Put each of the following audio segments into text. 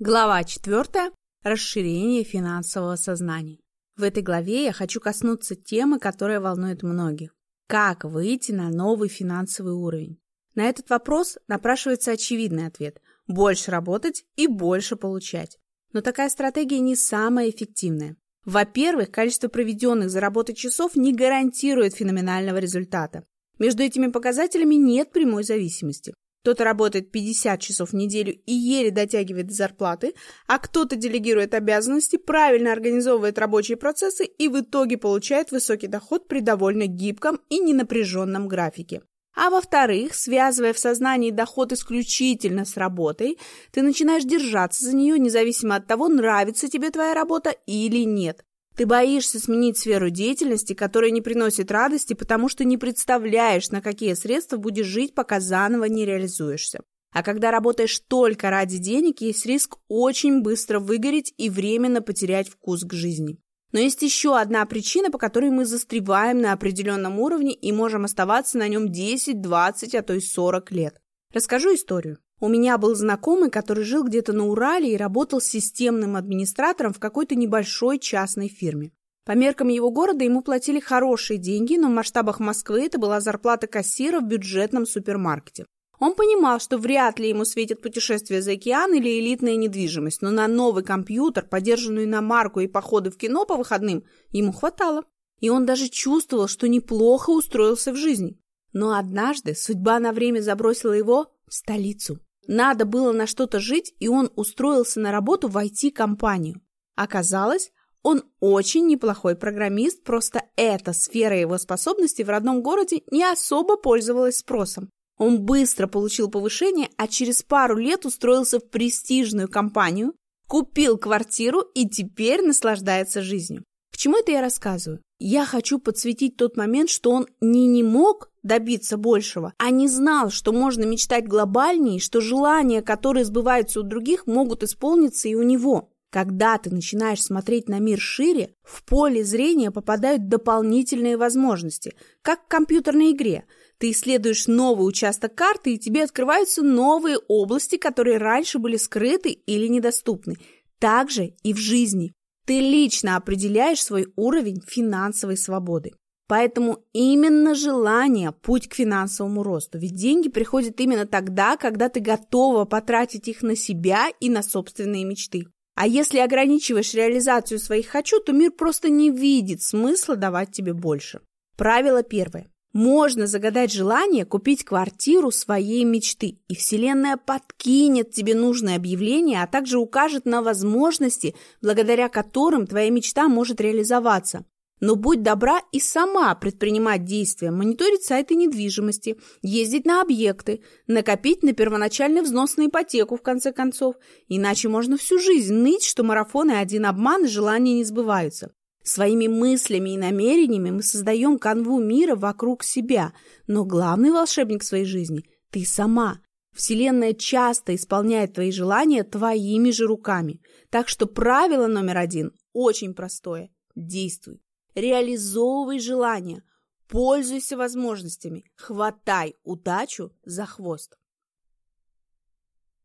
Глава 4. Расширение финансового сознания. В этой главе я хочу коснуться темы, которая волнует многих. Как выйти на новый финансовый уровень? На этот вопрос напрашивается очевидный ответ – больше работать и больше получать. Но такая стратегия не самая эффективная. Во-первых, количество проведенных за работой часов не гарантирует феноменального результата. Между этими показателями нет прямой зависимости. Кто-то работает 50 часов в неделю и еле дотягивает до зарплаты, а кто-то делегирует обязанности, правильно организовывает рабочие процессы и в итоге получает высокий доход при довольно гибком и ненапряженном графике. А во-вторых, связывая в сознании доход исключительно с работой, ты начинаешь держаться за нее, независимо от того, нравится тебе твоя работа или нет. Ты боишься сменить сферу деятельности, которая не приносит радости, потому что не представляешь, на какие средства будешь жить, пока заново не реализуешься. А когда работаешь только ради денег, есть риск очень быстро выгореть и временно потерять вкус к жизни. Но есть еще одна причина, по которой мы застреваем на определенном уровне и можем оставаться на нем 10, 20, а то и 40 лет. Расскажу историю. У меня был знакомый, который жил где-то на Урале и работал системным администратором в какой-то небольшой частной фирме. По меркам его города ему платили хорошие деньги, но в масштабах Москвы это была зарплата кассира в бюджетном супермаркете. Он понимал, что вряд ли ему светит путешествие за океан или элитная недвижимость, но на новый компьютер, подержанную иномарку и походы в кино по выходным ему хватало. И он даже чувствовал, что неплохо устроился в жизни. Но однажды судьба на время забросила его в столицу. Надо было на что-то жить, и он устроился на работу в IT-компанию. Оказалось, он очень неплохой программист, просто эта сфера его способностей в родном городе не особо пользовалась спросом. Он быстро получил повышение, а через пару лет устроился в престижную компанию, купил квартиру и теперь наслаждается жизнью. К чему это я рассказываю? Я хочу подсветить тот момент, что он не не мог добиться большего, а не знал, что можно мечтать глобальнее, что желания, которые сбываются у других, могут исполниться и у него. Когда ты начинаешь смотреть на мир шире, в поле зрения попадают дополнительные возможности, как в компьютерной игре. Ты исследуешь новый участок карты, и тебе открываются новые области, которые раньше были скрыты или недоступны. Так же и в жизни. Ты лично определяешь свой уровень финансовой свободы. Поэтому именно желание – путь к финансовому росту. Ведь деньги приходят именно тогда, когда ты готова потратить их на себя и на собственные мечты. А если ограничиваешь реализацию своих «хочу», то мир просто не видит смысла давать тебе больше. Правило первое. Можно загадать желание купить квартиру своей мечты, и Вселенная подкинет тебе нужное объявление, а также укажет на возможности, благодаря которым твоя мечта может реализоваться. Но будь добра и сама предпринимать действия, мониторить сайты недвижимости, ездить на объекты, накопить на первоначальный взнос на ипотеку, в конце концов. Иначе можно всю жизнь ныть, что марафоны один обман и желания не сбываются. Своими мыслями и намерениями мы создаем канву мира вокруг себя, но главный волшебник своей жизни – ты сама. Вселенная часто исполняет твои желания твоими же руками. Так что правило номер один очень простое – действуй. Реализовывай желания, пользуйся возможностями, хватай удачу за хвост.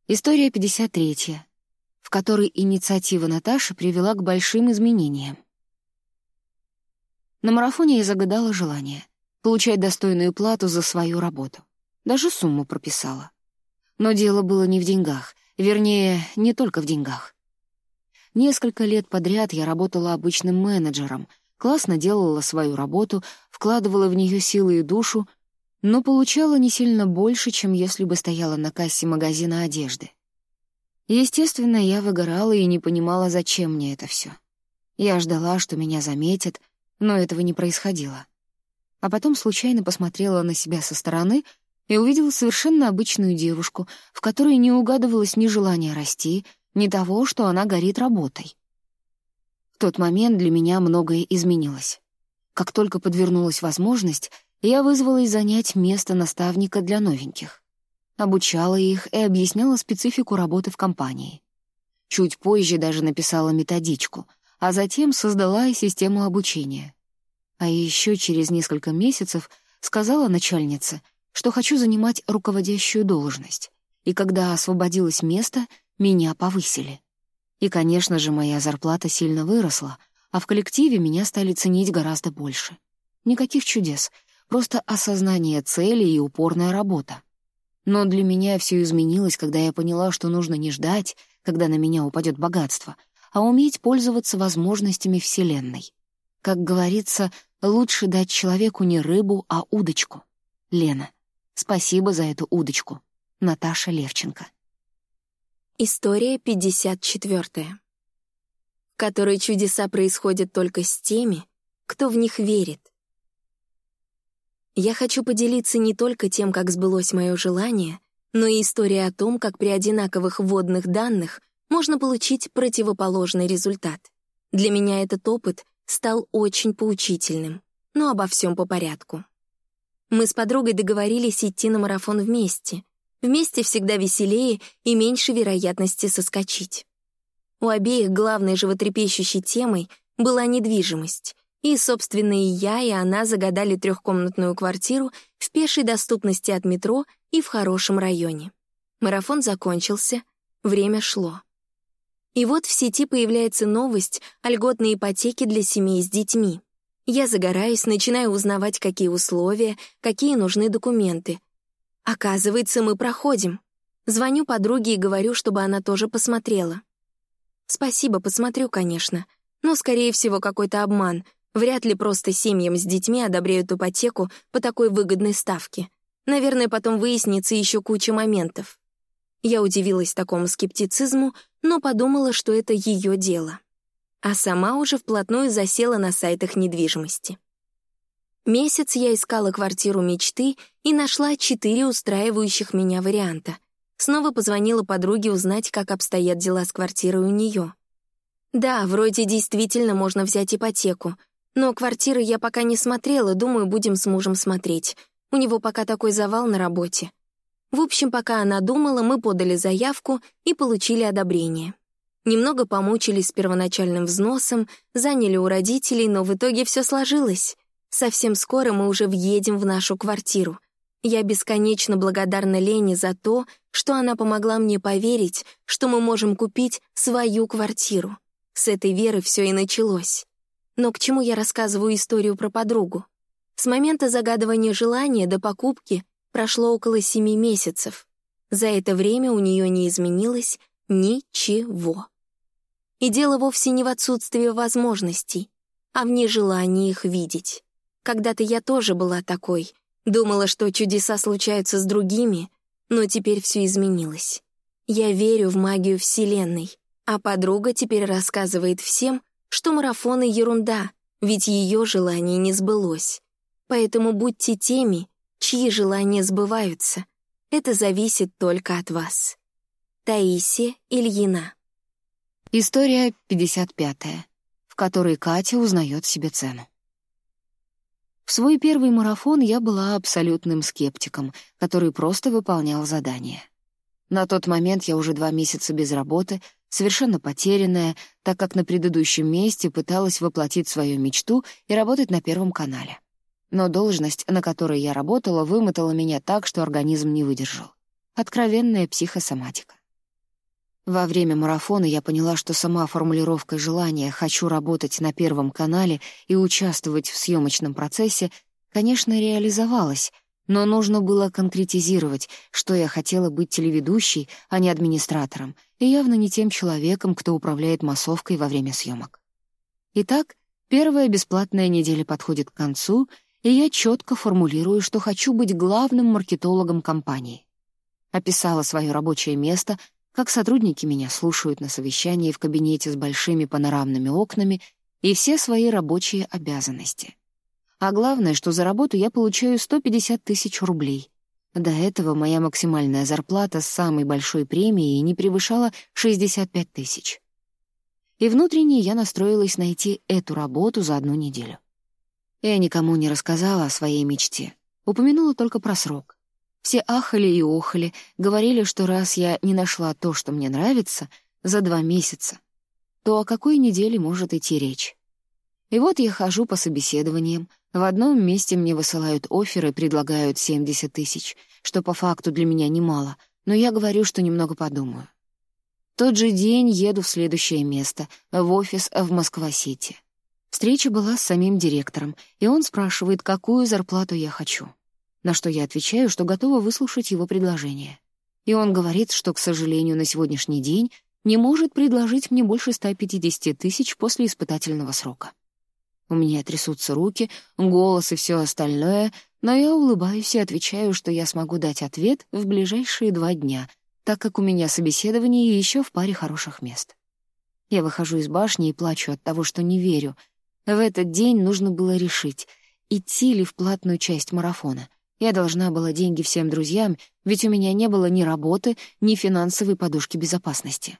История 53, в которой инициатива Наташи привела к большим изменениям. На марафоне я загадала желание — получать достойную плату за свою работу. Даже сумму прописала. Но дело было не в деньгах, вернее, не только в деньгах. Несколько лет подряд я работала обычным менеджером — классно делала свою работу, вкладывала в нее силы и душу, но получала не сильно больше, чем если бы стояла на кассе магазина одежды. Естественно, я выгорала и не понимала, зачем мне это все. Я ждала, что меня заметят, но этого не происходило. А потом случайно посмотрела на себя со стороны и увидела совершенно обычную девушку, в которой не угадывалось ни желания расти, ни того, что она горит работой. В тот момент для меня многое изменилось. Как только подвернулась возможность, я вызвалась занять место наставника для новеньких. Обучала их и объясняла специфику работы в компании. Чуть позже даже написала методичку, а затем создала и систему обучения. А еще через несколько месяцев сказала начальнице, что хочу занимать руководящую должность, и когда освободилось место, меня повысили. И, конечно же, моя зарплата сильно выросла, а в коллективе меня стали ценить гораздо больше. Никаких чудес, просто осознание цели и упорная работа. Но для меня все изменилось, когда я поняла, что нужно не ждать, когда на меня упадет богатство, а уметь пользоваться возможностями Вселенной. Как говорится, лучше дать человеку не рыбу, а удочку. Лена, спасибо за эту удочку. Наташа Левченко. История 54. В которой чудеса происходят только с теми, кто в них верит. Я хочу поделиться не только тем, как сбылось мое желание, но и историей о том, как при одинаковых вводных данных можно получить противоположный результат. Для меня этот опыт стал очень поучительным, но обо всем по порядку. Мы с подругой договорились идти на марафон вместе. Вместе всегда веселее и меньше вероятности соскочить. У обеих главной животрепещущей темой была недвижимость, и, собственно, и я, и она загадали трехкомнатную квартиру в пешей доступности от метро и в хорошем районе. Марафон закончился, время шло. И вот в сети появляется новость о льготной ипотеке для семей с детьми. Я загораюсь, начинаю узнавать, какие условия, какие нужны документы. Оказывается, мы проходим. Звоню подруге и говорю, чтобы она тоже посмотрела. Спасибо, посмотрю, конечно. Но, скорее всего, какой-то обман, Вряд ли просто семьям с детьми одобряют ипотеку по такой выгодной ставке. Наверное, потом выяснится еще куча моментов. Я удивилась такому скептицизму, но подумала, что это ее дело. А сама уже вплотную засела на сайтах недвижимости. Месяц я искала квартиру мечты и нашла четыре устраивающих меня варианта. Снова позвонила подруге узнать, как обстоят дела с квартирой у нее. Да, вроде действительно можно взять ипотеку, но квартиры я пока не смотрела, думаю, будем с мужем смотреть. У него пока такой завал на работе. В общем, пока она думала, мы подали заявку и получили одобрение. Немного помучились с первоначальным взносом, заняли у родителей, но в итоге все сложилось. Совсем скоро мы уже въедем в нашу квартиру. Я бесконечно благодарна Лене за то, что она помогла мне поверить, что мы можем купить свою квартиру. С этой веры все и началось. Но к чему я рассказываю историю про подругу? С момента загадывания желания до покупки прошло около семи месяцев. За это время у нее не изменилось ничего. И дело вовсе не в отсутствии возможностей, а в нежелании их видеть. Когда-то я тоже была такой, думала, что чудеса случаются с другими, но теперь все изменилось. Я верю в магию Вселенной, а подруга теперь рассказывает всем, что марафоны — ерунда, ведь ее желание не сбылось. Поэтому будьте теми, чьи желания сбываются. Это зависит только от вас. Таисия Ильина. История 55 в которой Катя узнает себе цену. В свой первый марафон я была абсолютным скептиком, который просто выполнял задания. На тот момент я уже два месяца без работы, совершенно потерянная, так как на предыдущем месте пыталась воплотить свою мечту и работать на Первом канале. Но должность, на которой я работала, вымотала меня так, что организм не выдержал. Откровенная психосоматика. Во время марафона я поняла, что сама формулировка желания «хочу работать на Первом канале» и участвовать в съемочном процессе, конечно, реализовалась, но нужно было конкретизировать, что я хотела быть телеведущей, а не администратором, и явно не тем человеком, кто управляет массовкой во время съемок. Итак, первая бесплатная неделя подходит к концу, и я четко формулирую, что хочу быть главным маркетологом компании. Описала свое рабочее место, как сотрудники меня слушают на совещании в кабинете с большими панорамными окнами и все свои рабочие обязанности — а главное, что за работу я получаю 150 тысяч рублей. До этого моя максимальная зарплата с самой большой премией не превышала 65 тысяч. И внутренне я настроилась найти эту работу за одну неделю. Я никому не рассказала о своей мечте, упомянула только про срок. Все ахали и охали, говорили, что раз я не нашла то, что мне нравится, за два месяца, то о какой неделе может идти речь? И вот я хожу по собеседованиям, в одном месте мне высылают оферы предлагают 70 тысяч, что по факту для меня немало, но я говорю, что немного подумаю. тот же день еду в следующее место, в офис в Москва-Сити. Встреча была с самим директором, и он спрашивает, какую зарплату я хочу. На что я отвечаю, что готова выслушать его предложение. И он говорит, что, к сожалению, на сегодняшний день не может предложить мне больше 150 тысяч после испытательного срока. У меня трясутся руки, голос и все остальное, но я улыбаюсь и отвечаю, что я смогу дать ответ в ближайшие два дня, так как у меня собеседование еще в паре хороших мест. Я выхожу из башни и плачу от того, что не верю. В этот день нужно было решить, идти ли в платную часть марафона. Я должна была деньги всем друзьям, ведь у меня не было ни работы, ни финансовой подушки безопасности.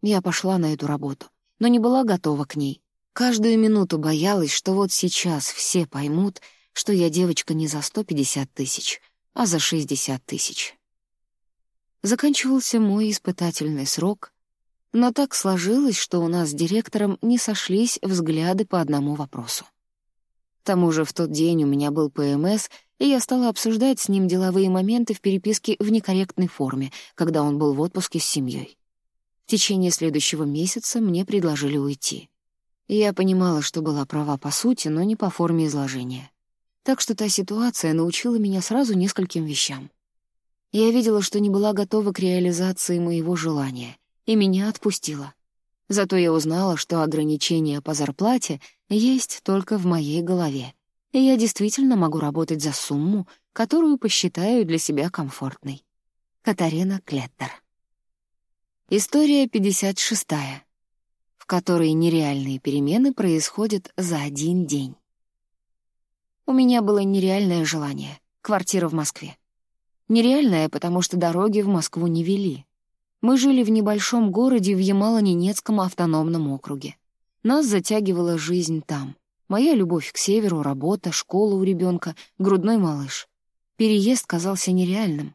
Я пошла на эту работу, но не была готова к ней. Каждую минуту боялась, что вот сейчас все поймут, что я девочка не за 150 тысяч, а за 60 тысяч. Заканчивался мой испытательный срок, но так сложилось, что у нас с директором не сошлись взгляды по одному вопросу. К тому же в тот день у меня был ПМС, и я стала обсуждать с ним деловые моменты в переписке в некорректной форме, когда он был в отпуске с семьей. В течение следующего месяца мне предложили уйти. Я понимала, что была права по сути, но не по форме изложения. Так что та ситуация научила меня сразу нескольким вещам. Я видела, что не была готова к реализации моего желания, и меня отпустила. Зато я узнала, что ограничения по зарплате есть только в моей голове, и я действительно могу работать за сумму, которую посчитаю для себя комфортной. Катарина Клеттер История 56 в которой нереальные перемены происходят за один день. У меня было нереальное желание — квартира в Москве. Нереальное, потому что дороги в Москву не вели. Мы жили в небольшом городе в Ямало-Ненецком автономном округе. Нас затягивала жизнь там. Моя любовь к северу, работа, школа у ребенка, грудной малыш. Переезд казался нереальным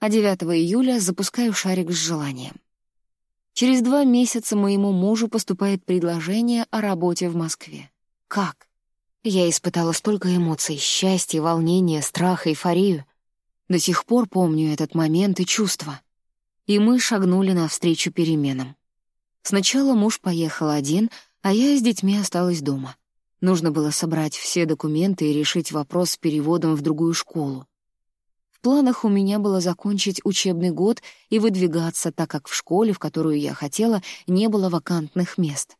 а 9 июля запускаю шарик с желанием. Через два месяца моему мужу поступает предложение о работе в Москве. Как? Я испытала столько эмоций — счастья, волнения, страха, эйфорию. До сих пор помню этот момент и чувства. И мы шагнули навстречу переменам. Сначала муж поехал один, а я с детьми осталась дома. Нужно было собрать все документы и решить вопрос с переводом в другую школу. В планах у меня было закончить учебный год и выдвигаться, так как в школе, в которую я хотела, не было вакантных мест.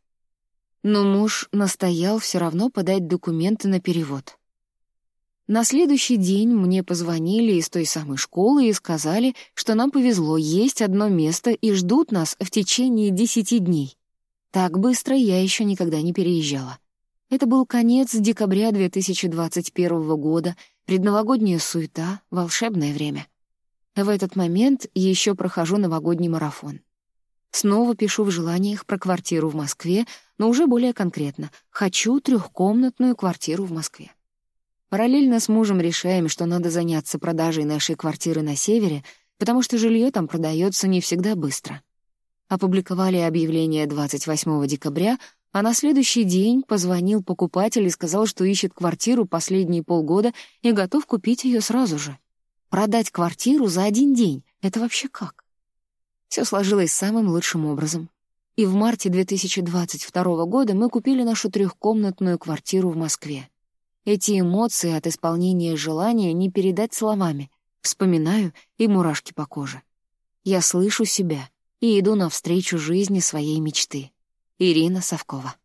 Но муж настоял все равно подать документы на перевод. На следующий день мне позвонили из той самой школы и сказали, что нам повезло, есть одно место и ждут нас в течение десяти дней. Так быстро я еще никогда не переезжала. Это был конец декабря 2021 года, предновогодняя суета, волшебное время. В этот момент еще прохожу новогодний марафон. Снова пишу в желаниях про квартиру в Москве, но уже более конкретно. Хочу трехкомнатную квартиру в Москве. Параллельно с мужем решаем, что надо заняться продажей нашей квартиры на севере, потому что жилье там продается не всегда быстро. Опубликовали объявление 28 декабря, а на следующий день позвонил покупатель и сказал, что ищет квартиру последние полгода и готов купить ее сразу же. Продать квартиру за один день — это вообще как? Все сложилось самым лучшим образом. И в марте 2022 года мы купили нашу трехкомнатную квартиру в Москве. Эти эмоции от исполнения желания не передать словами. Вспоминаю и мурашки по коже. Я слышу себя и иду навстречу жизни своей мечты. Ирина Совкова.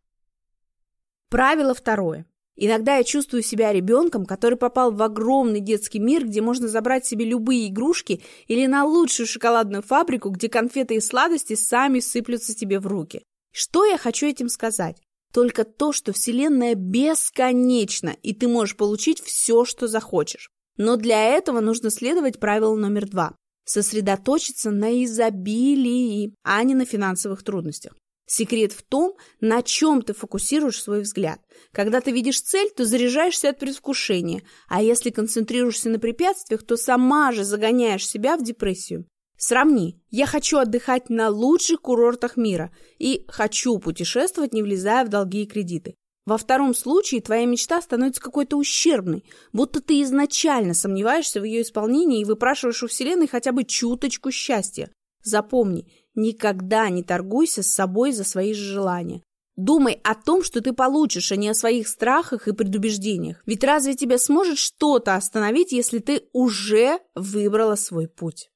Правило второе. Иногда я чувствую себя ребенком, который попал в огромный детский мир, где можно забрать себе любые игрушки или на лучшую шоколадную фабрику, где конфеты и сладости сами сыплются тебе в руки. Что я хочу этим сказать? Только то, что Вселенная бесконечна, и ты можешь получить все, что захочешь. Но для этого нужно следовать правилу номер два. Сосредоточиться на изобилии, а не на финансовых трудностях. Секрет в том, на чем ты фокусируешь свой взгляд. Когда ты видишь цель, то заряжаешься от предвкушения, а если концентрируешься на препятствиях, то сама же загоняешь себя в депрессию. Сравни. Я хочу отдыхать на лучших курортах мира и хочу путешествовать, не влезая в долги и кредиты. Во втором случае твоя мечта становится какой-то ущербной, будто ты изначально сомневаешься в ее исполнении и выпрашиваешь у Вселенной хотя бы чуточку счастья. Запомни, Никогда не торгуйся с собой за свои же желания. Думай о том, что ты получишь, а не о своих страхах и предубеждениях. Ведь разве тебя сможет что-то остановить, если ты уже выбрала свой путь?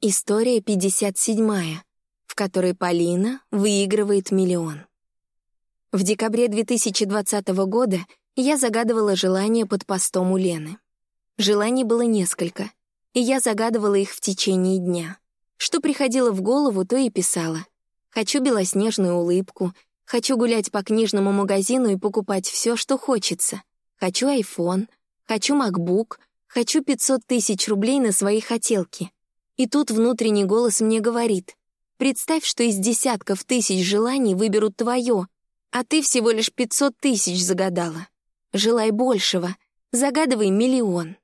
История 57, в которой Полина выигрывает миллион. В декабре 2020 года я загадывала желание под постом у Лены. Желаний было несколько, и я загадывала их в течение дня. Что приходило в голову, то и писала. Хочу белоснежную улыбку, хочу гулять по книжному магазину и покупать все, что хочется. Хочу iPhone, хочу MacBook, хочу 500 тысяч рублей на свои хотелки. И тут внутренний голос мне говорит, представь, что из десятков тысяч желаний выберут твое, а ты всего лишь 500 тысяч загадала. Желай большего, загадывай миллион.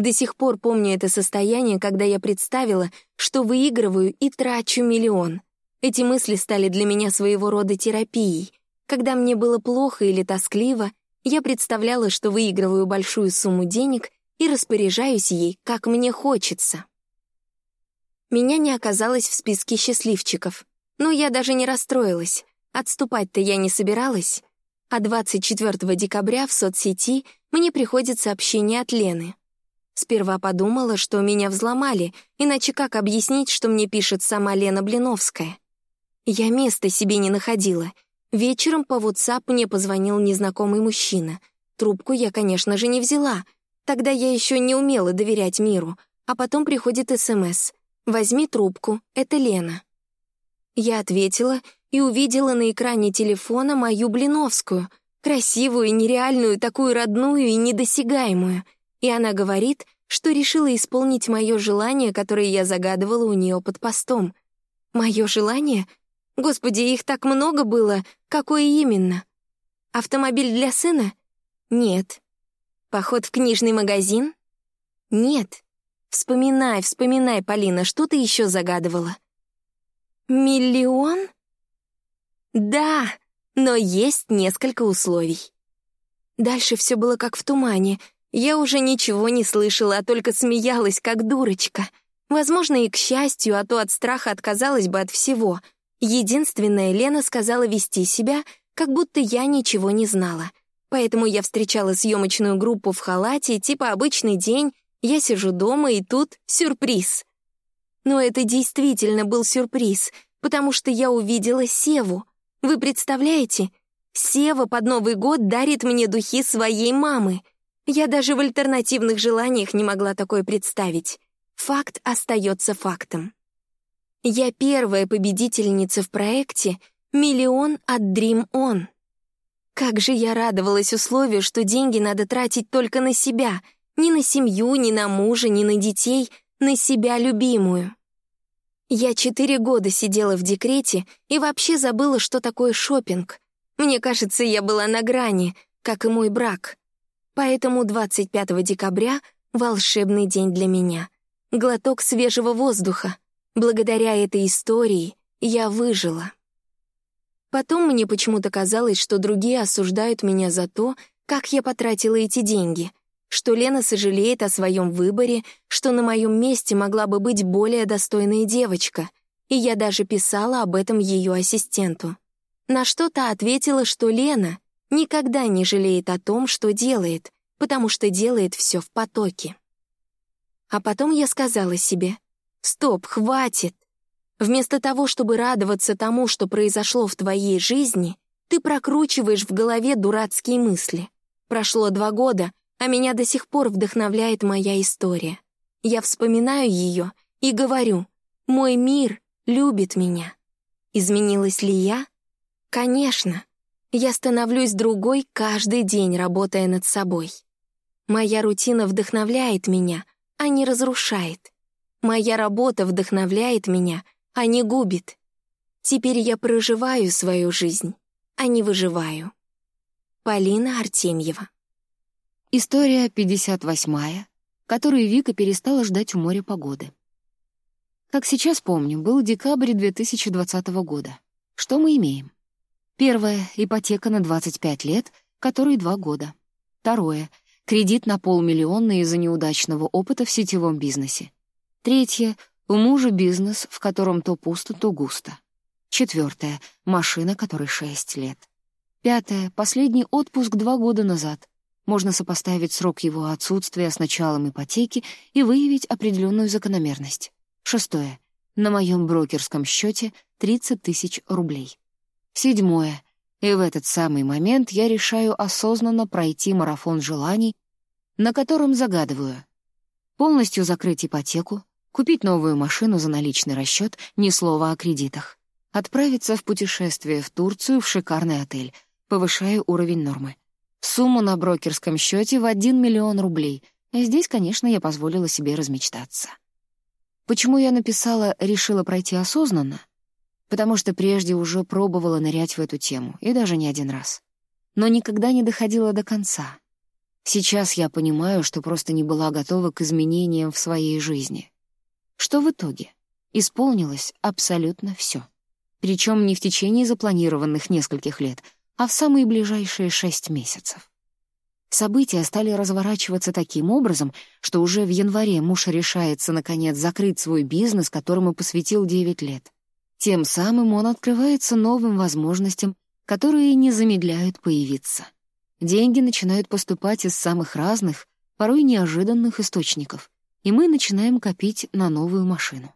До сих пор помню это состояние, когда я представила, что выигрываю и трачу миллион. Эти мысли стали для меня своего рода терапией. Когда мне было плохо или тоскливо, я представляла, что выигрываю большую сумму денег и распоряжаюсь ей, как мне хочется. Меня не оказалось в списке счастливчиков, но я даже не расстроилась. Отступать-то я не собиралась. А 24 декабря в соцсети мне приходит сообщение от Лены. Сперва подумала, что меня взломали, иначе как объяснить, что мне пишет сама Лена Блиновская? Я места себе не находила. Вечером по WhatsApp мне позвонил незнакомый мужчина. Трубку я, конечно же, не взяла. Тогда я еще не умела доверять миру. А потом приходит СМС. «Возьми трубку, это Лена». Я ответила и увидела на экране телефона мою Блиновскую, красивую, нереальную, такую родную и недосягаемую — и она говорит, что решила исполнить мое желание, которое я загадывала у нее под постом. Мое желание? Господи, их так много было. Какое именно? Автомобиль для сына? Нет. Поход в книжный магазин? Нет. Вспоминай, вспоминай, Полина, что ты еще загадывала? Миллион? Да, но есть несколько условий. Дальше все было как в тумане — я уже ничего не слышала, а только смеялась, как дурочка. Возможно, и к счастью, а то от страха отказалась бы от всего. Единственное, Лена сказала вести себя, как будто я ничего не знала. Поэтому я встречала съемочную группу в халате, типа обычный день, я сижу дома, и тут сюрприз. Но это действительно был сюрприз, потому что я увидела Севу. Вы представляете? Сева под Новый год дарит мне духи своей мамы — я даже в альтернативных желаниях не могла такое представить. Факт остается фактом. Я первая победительница в проекте «Миллион от Dream On». Как же я радовалась условию, что деньги надо тратить только на себя, ни на семью, ни на мужа, ни на детей, на себя любимую. Я четыре года сидела в декрете и вообще забыла, что такое шопинг. Мне кажется, я была на грани, как и мой брак. Поэтому 25 декабря — волшебный день для меня. Глоток свежего воздуха. Благодаря этой истории я выжила. Потом мне почему-то казалось, что другие осуждают меня за то, как я потратила эти деньги, что Лена сожалеет о своем выборе, что на моем месте могла бы быть более достойная девочка, и я даже писала об этом ее ассистенту. На что то ответила, что Лена никогда не жалеет о том, что делает, потому что делает все в потоке. А потом я сказала себе, «Стоп, хватит!» Вместо того, чтобы радоваться тому, что произошло в твоей жизни, ты прокручиваешь в голове дурацкие мысли. Прошло два года, а меня до сих пор вдохновляет моя история. Я вспоминаю ее и говорю, «Мой мир любит меня». Изменилась ли я? Конечно. Я становлюсь другой каждый день, работая над собой. Моя рутина вдохновляет меня, а не разрушает. Моя работа вдохновляет меня, а не губит. Теперь я проживаю свою жизнь, а не выживаю. Полина Артемьева. История 58-я, которую Вика перестала ждать у моря погоды. Как сейчас помню, был декабрь 2020 года. Что мы имеем? Первое — ипотека на 25 лет, которой два года. Второе — кредит на полмиллиона из-за неудачного опыта в сетевом бизнесе. Третье — У мужа бизнес, в котором то пусто, то густо. Четвертое — машина, которой шесть лет. Пятое — последний отпуск два года назад. Можно сопоставить срок его отсутствия с началом ипотеки и выявить определенную закономерность. Шестое — на моем брокерском счете 30 тысяч рублей. Седьмое — и в этот самый момент я решаю осознанно пройти марафон желаний, на котором загадываю. Полностью закрыть ипотеку, купить новую машину за наличный расчет, ни слова о кредитах. Отправиться в путешествие в Турцию в шикарный отель, повышая уровень нормы. Сумму на брокерском счете в 1 миллион рублей. А здесь, конечно, я позволила себе размечтаться. Почему я написала «решила пройти осознанно»? Потому что прежде уже пробовала нырять в эту тему, и даже не один раз. Но никогда не доходила до конца. Сейчас я понимаю, что просто не была готова к изменениям в своей жизни. Что в итоге? Исполнилось абсолютно все. Причем не в течение запланированных нескольких лет, а в самые ближайшие шесть месяцев. События стали разворачиваться таким образом, что уже в январе муж решается, наконец, закрыть свой бизнес, которому посвятил 9 лет. Тем самым он открывается новым возможностям, которые не замедляют появиться. Деньги начинают поступать из самых разных, порой неожиданных источников и мы начинаем копить на новую машину.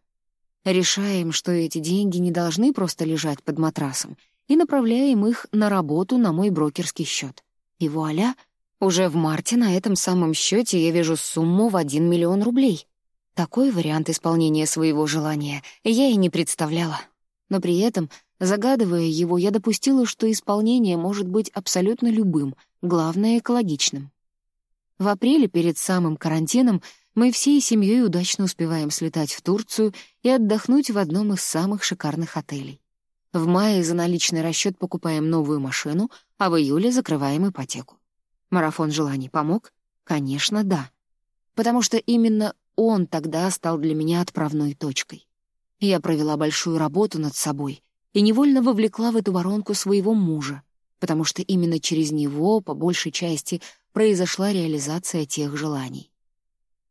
Решаем, что эти деньги не должны просто лежать под матрасом, и направляем их на работу на мой брокерский счет. И вуаля, уже в марте на этом самом счете я вижу сумму в 1 миллион рублей. Такой вариант исполнения своего желания я и не представляла. Но при этом, загадывая его, я допустила, что исполнение может быть абсолютно любым, главное — экологичным. В апреле, перед самым карантином, мы всей семьей удачно успеваем слетать в Турцию и отдохнуть в одном из самых шикарных отелей. В мае за наличный расчет покупаем новую машину, а в июле закрываем ипотеку. Марафон желаний помог? Конечно, да. Потому что именно он тогда стал для меня отправной точкой. Я провела большую работу над собой и невольно вовлекла в эту воронку своего мужа, потому что именно через него, по большей части, произошла реализация тех желаний.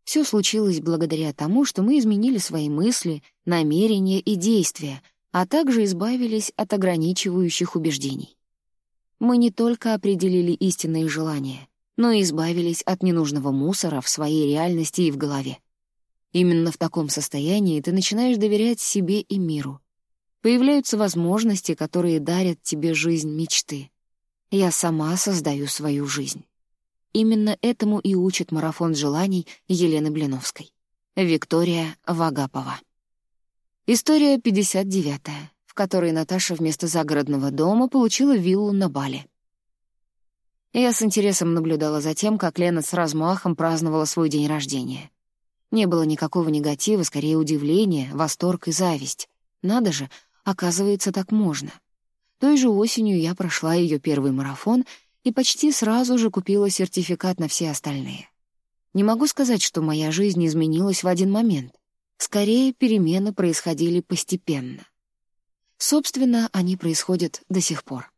Все случилось благодаря тому, что мы изменили свои мысли, намерения и действия, а также избавились от ограничивающих убеждений. Мы не только определили истинные желания, но и избавились от ненужного мусора в своей реальности и в голове. Именно в таком состоянии ты начинаешь доверять себе и миру. Появляются возможности, которые дарят тебе жизнь мечты. Я сама создаю свою жизнь. Именно этому и учит марафон желаний Елены Блиновской. Виктория Вагапова. История 59 в которой Наташа вместо загородного дома получила виллу на Бали. Я с интересом наблюдала за тем, как Лена с размахом праздновала свой день рождения. Не было никакого негатива, скорее удивления, восторг и зависть. Надо же, оказывается, так можно. Той же осенью я прошла ее первый марафон и почти сразу же купила сертификат на все остальные. Не могу сказать, что моя жизнь изменилась в один момент. Скорее, перемены происходили постепенно. Собственно, они происходят до сих пор.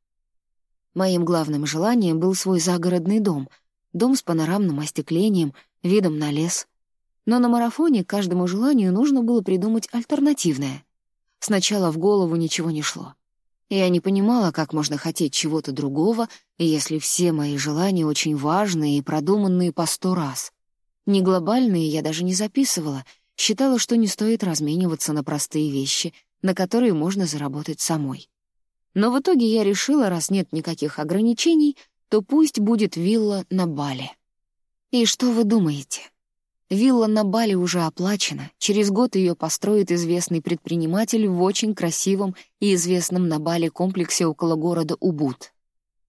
Моим главным желанием был свой загородный дом, дом с панорамным остеклением, видом на лес. Но на марафоне каждому желанию нужно было придумать альтернативное. Сначала в голову ничего не шло. Я не понимала, как можно хотеть чего-то другого, если все мои желания очень важные и продуманные по сто раз. Не глобальные я даже не записывала, считала, что не стоит размениваться на простые вещи, на которые можно заработать самой. Но в итоге я решила, раз нет никаких ограничений, то пусть будет вилла на Бали. И что вы думаете? Вилла на Бали уже оплачена, через год ее построит известный предприниматель в очень красивом и известном на Бали комплексе около города Убуд.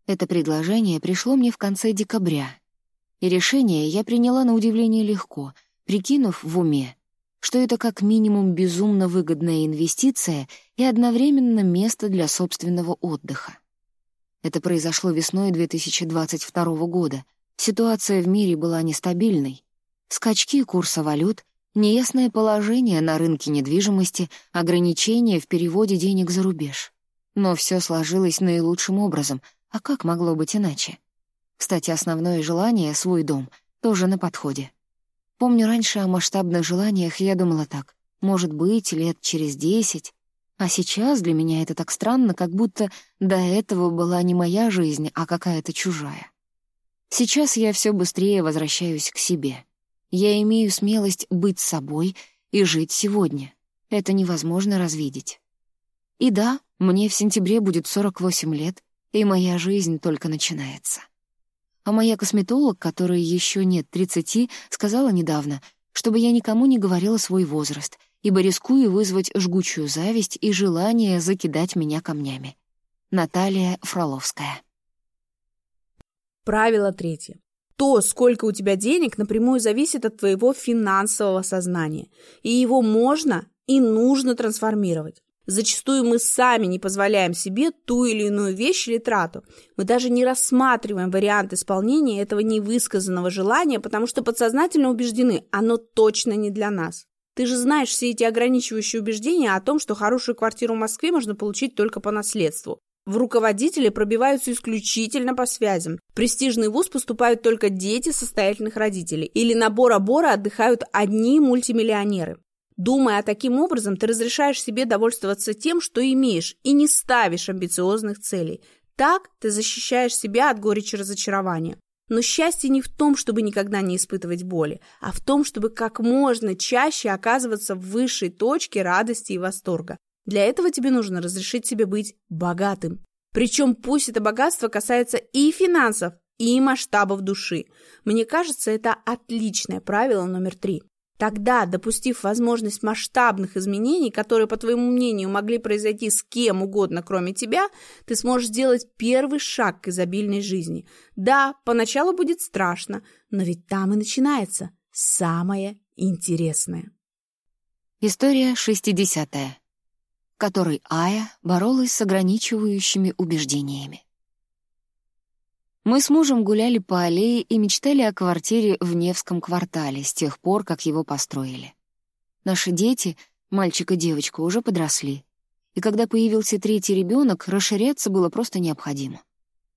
Это предложение пришло мне в конце декабря, и решение я приняла на удивление легко, прикинув в уме, что это как минимум безумно выгодная инвестиция и одновременно место для собственного отдыха. Это произошло весной 2022 года. Ситуация в мире была нестабильной, Скачки курса валют, неясное положение на рынке недвижимости, ограничения в переводе денег за рубеж. Но все сложилось наилучшим образом, а как могло быть иначе? Кстати, основное желание — свой дом — тоже на подходе. Помню, раньше о масштабных желаниях я думала так. Может быть, лет через десять. А сейчас для меня это так странно, как будто до этого была не моя жизнь, а какая-то чужая. Сейчас я все быстрее возвращаюсь к себе. Я имею смелость быть собой и жить сегодня. Это невозможно развидеть. И да, мне в сентябре будет 48 лет, и моя жизнь только начинается. А моя косметолог, которой еще нет 30, сказала недавно, чтобы я никому не говорила свой возраст, ибо рискую вызвать жгучую зависть и желание закидать меня камнями. Наталья Фроловская. Правило третье. То, сколько у тебя денег, напрямую зависит от твоего финансового сознания, и его можно и нужно трансформировать. Зачастую мы сами не позволяем себе ту или иную вещь или трату. Мы даже не рассматриваем вариант исполнения этого невысказанного желания, потому что подсознательно убеждены, оно точно не для нас. Ты же знаешь все эти ограничивающие убеждения о том, что хорошую квартиру в Москве можно получить только по наследству. В руководители пробиваются исключительно по связям. В престижный вуз поступают только дети состоятельных родителей. Или на Бора-Бора отдыхают одни мультимиллионеры. Думая таким образом, ты разрешаешь себе довольствоваться тем, что имеешь, и не ставишь амбициозных целей. Так ты защищаешь себя от горечи разочарования. Но счастье не в том, чтобы никогда не испытывать боли, а в том, чтобы как можно чаще оказываться в высшей точке радости и восторга. Для этого тебе нужно разрешить себе быть богатым. Причем пусть это богатство касается и финансов, и масштабов души. Мне кажется, это отличное правило номер три. Тогда, допустив возможность масштабных изменений, которые, по твоему мнению, могли произойти с кем угодно, кроме тебя, ты сможешь сделать первый шаг к изобильной жизни. Да, поначалу будет страшно, но ведь там и начинается самое интересное. История 60-я, в которой Ая боролась с ограничивающими убеждениями. Мы с мужем гуляли по аллее и мечтали о квартире в Невском квартале с тех пор, как его построили. Наши дети, мальчик и девочка, уже подросли. И когда появился третий ребенок, расширяться было просто необходимо.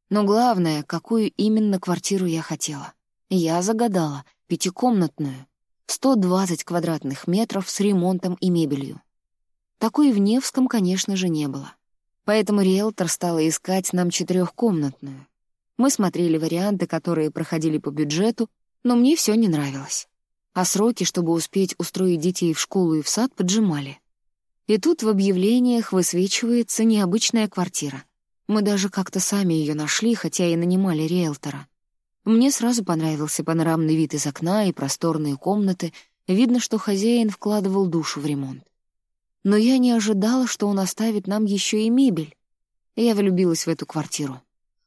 Но главное, какую именно квартиру я хотела. Я загадала пятикомнатную, 120 квадратных метров с ремонтом и мебелью. Такой в Невском, конечно же, не было. Поэтому риэлтор стала искать нам четырехкомнатную. Мы смотрели варианты, которые проходили по бюджету, но мне все не нравилось. А сроки, чтобы успеть устроить детей в школу и в сад, поджимали. И тут в объявлениях высвечивается необычная квартира. Мы даже как-то сами ее нашли, хотя и нанимали риэлтора. Мне сразу понравился панорамный вид из окна и просторные комнаты. Видно, что хозяин вкладывал душу в ремонт. Но я не ожидала, что он оставит нам еще и мебель. Я влюбилась в эту квартиру.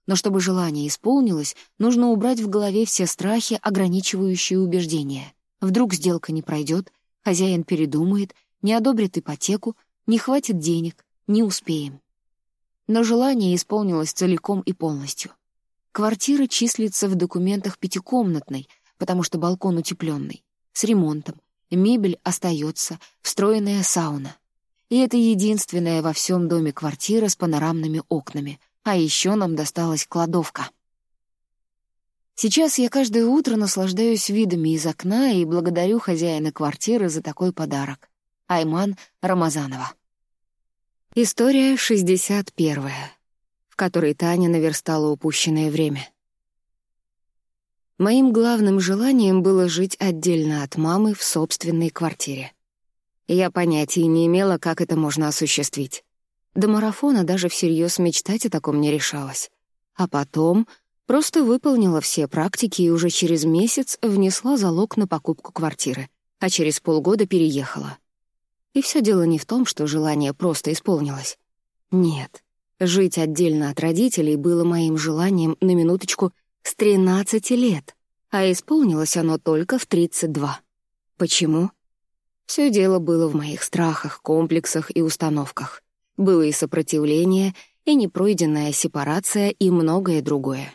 Но чтобы желание исполнилось, нужно убрать в голове все страхи, ограничивающие убеждения. Вдруг сделка не пройдет, хозяин передумает, не одобрит ипотеку, не хватит денег, не успеем. Но желание исполнилось целиком и полностью. Квартира числится в документах пятикомнатной, потому что балкон утепленный, с ремонтом, мебель остается, встроенная сауна. И это единственная во всем доме квартира с панорамными окнами — а еще нам досталась кладовка. Сейчас я каждое утро наслаждаюсь видами из окна и благодарю хозяина квартиры за такой подарок. Айман Рамазанова. История 61, в которой Таня наверстала упущенное время. Моим главным желанием было жить отдельно от мамы в собственной квартире. Я понятия не имела, как это можно осуществить. До марафона даже всерьез мечтать о таком не решалась. А потом просто выполнила все практики и уже через месяц внесла залог на покупку квартиры, а через полгода переехала. И все дело не в том, что желание просто исполнилось. Нет, жить отдельно от родителей было моим желанием на минуточку с 13 лет, а исполнилось оно только в 32. Почему? Все дело было в моих страхах, комплексах и установках. Было и сопротивление, и непройденная сепарация, и многое другое.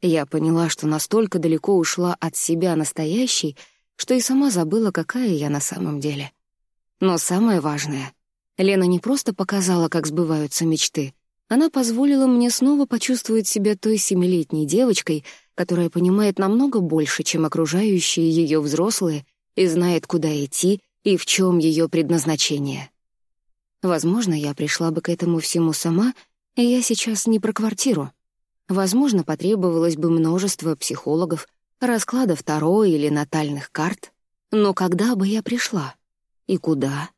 Я поняла, что настолько далеко ушла от себя настоящей, что и сама забыла, какая я на самом деле. Но самое важное, Лена не просто показала, как сбываются мечты, она позволила мне снова почувствовать себя той семилетней девочкой, которая понимает намного больше, чем окружающие ее взрослые, и знает, куда идти и в чем ее предназначение. Возможно, я пришла бы к этому всему сама, и я сейчас не про квартиру. Возможно, потребовалось бы множество психологов, раскладов Таро или натальных карт. Но когда бы я пришла? И куда?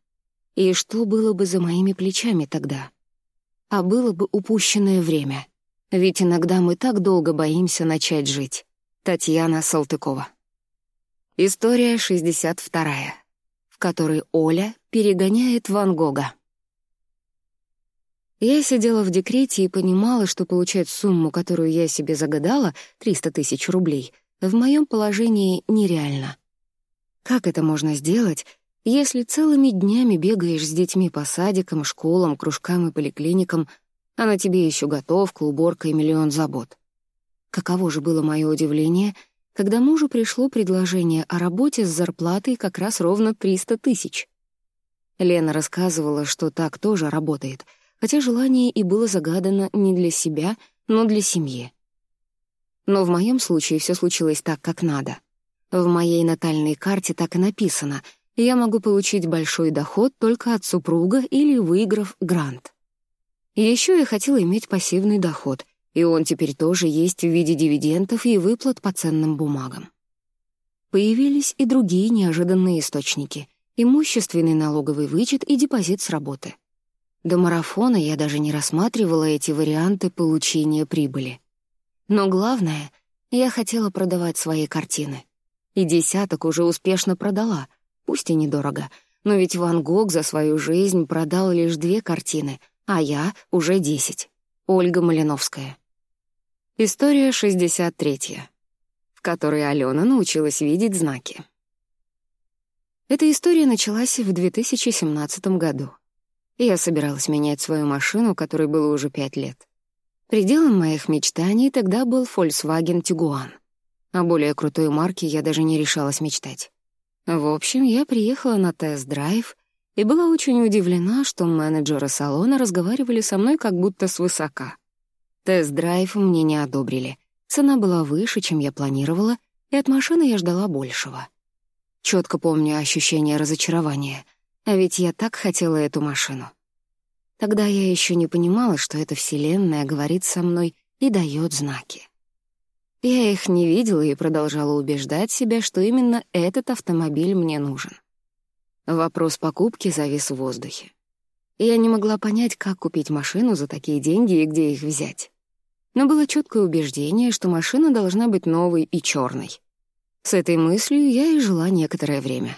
И что было бы за моими плечами тогда? А было бы упущенное время. Ведь иногда мы так долго боимся начать жить. Татьяна Салтыкова. История 62 в которой Оля перегоняет Ван Гога. Я сидела в декрете и понимала, что получать сумму, которую я себе загадала, 300 тысяч рублей, в моем положении нереально. Как это можно сделать, если целыми днями бегаешь с детьми по садикам, школам, кружкам и поликлиникам, а на тебе еще готовка, уборка и миллион забот? Каково же было мое удивление, когда мужу пришло предложение о работе с зарплатой как раз ровно 300 тысяч. Лена рассказывала, что так тоже работает, хотя желание и было загадано не для себя, но для семьи. Но в моем случае все случилось так, как надо. В моей натальной карте так и написано — я могу получить большой доход только от супруга или выиграв грант. Еще я хотела иметь пассивный доход, и он теперь тоже есть в виде дивидендов и выплат по ценным бумагам. Появились и другие неожиданные источники — имущественный налоговый вычет и депозит с работы. До марафона я даже не рассматривала эти варианты получения прибыли. Но главное, я хотела продавать свои картины. И десяток уже успешно продала — Пусть и недорого, но ведь Ван Гог за свою жизнь продал лишь две картины, а я — уже десять. Ольга Малиновская. История 63 в которой Алена научилась видеть знаки. Эта история началась в 2017 году. Я собиралась менять свою машину, которой было уже пять лет. Пределом моих мечтаний тогда был Volkswagen Tiguan. О более крутой марке я даже не решалась мечтать. В общем, я приехала на тест-драйв и была очень удивлена, что менеджеры салона разговаривали со мной как будто свысока. Тест-драйв мне не одобрили. Цена была выше, чем я планировала, и от машины я ждала большего. Четко помню ощущение разочарования, а ведь я так хотела эту машину. Тогда я еще не понимала, что эта вселенная говорит со мной и дает знаки. Я их не видела и продолжала убеждать себя, что именно этот автомобиль мне нужен. Вопрос покупки завис в воздухе. Я не могла понять, как купить машину за такие деньги и где их взять. Но было четкое убеждение, что машина должна быть новой и черной. С этой мыслью я и жила некоторое время.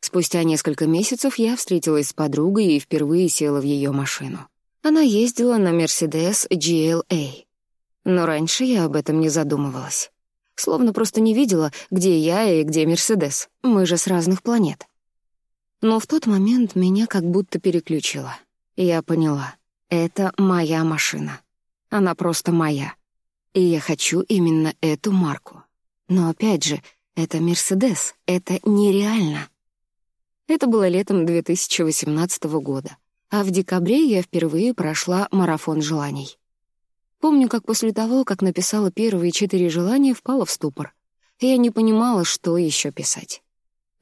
Спустя несколько месяцев я встретилась с подругой и впервые села в ее машину. Она ездила на Mercedes GLA. Но раньше я об этом не задумывалась. Словно просто не видела, где я и где Мерседес. Мы же с разных планет. Но в тот момент меня как будто переключило. Я поняла, это моя машина. Она просто моя. И я хочу именно эту марку. Но опять же, это Мерседес, это нереально. Это было летом 2018 года, а в декабре я впервые прошла марафон желаний. Помню, как после того, как написала первые четыре желания, впала в ступор. Я не понимала, что еще писать.